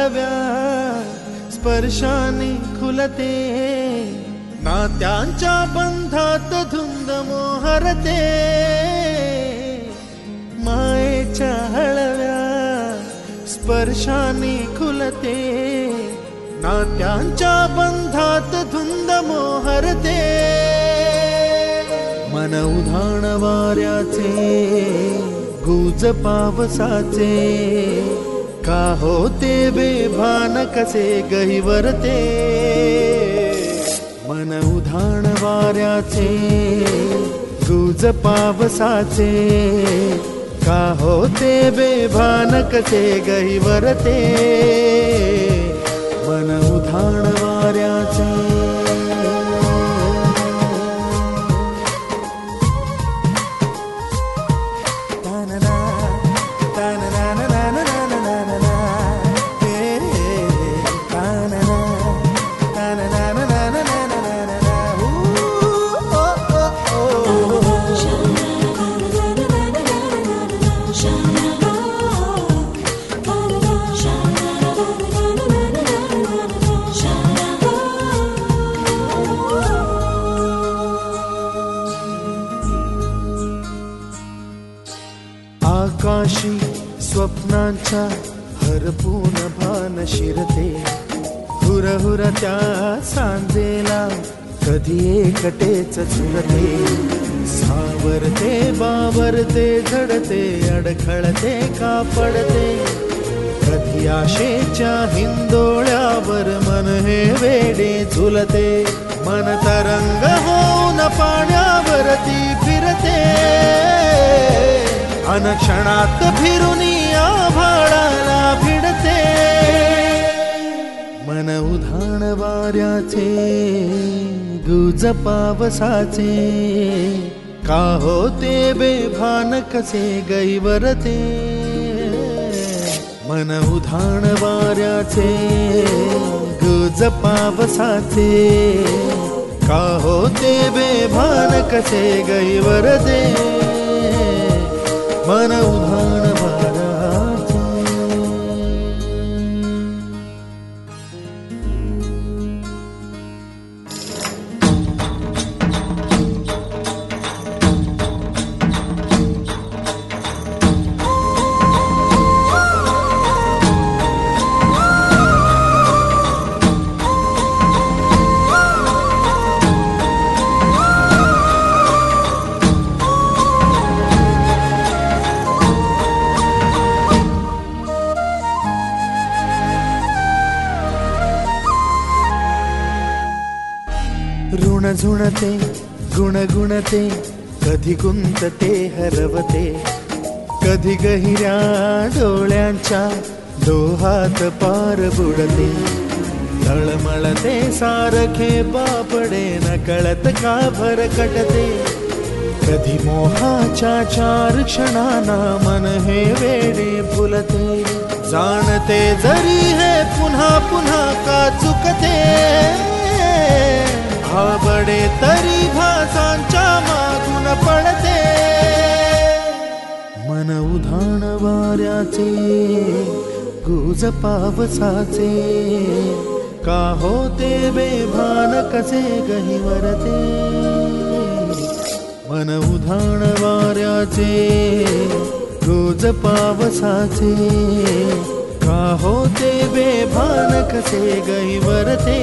हळव्या स्पर्शाने खुलते. नात्यांच्या बंधात धुंद मोहरते मायेच्या हळव्या स्पर्शाने खुलते. नात्यांच्या बंधात धुंद मोहरते मन उधाण वाऱ्याचे गुज पावसाचे का होते बेभान कसे गहिवरते? मन उधाण वाऱ्याचे गुज पावसाचे का होते बेभान कसे गहिवरते? मन उधाण स्वप्नांच्या हरपून भान शिरते. हुर हुर त्या सांजेला कधी एकटेच झुरते सावरते बावरते झडते अडखळते का पडते. कधी आशेच्या हिंदोळ्यावर मन हे वेडे झुलते. मन तरंग होऊन पाण्यावरती फिरते. अनक्षणात फिरून मन उधाण वाऱ्याचे गुज पावसाचे. का होते बेभान कसे गैवरते? मन उधाण वाऱ्याचे गुज पावसाचे. का होते बेभान कसे गैवरते? मन उधाण ऋण झुणते गुणगुणते कधी गुंतते हरवते. कधी गहिऱ्या डोळ्यांच्या डोहात पार बुडते. तळमळते सारखे बापडे न कळत का भरकटते कधी मोहाच्या चार क्षणाना मन हे वेडे फुलते. जाणते जरी हे पुन्हा पुन्हा का चुकते. आवडे तरी भासांच्या मागून पडते मन उधाण वाऱ्याचे गुज पावसाचे का होते बेभान कसे गहिवरते मन उधाण वाऱ्याचे रोज पावसाचे का होते बेभान कसे गहिवरते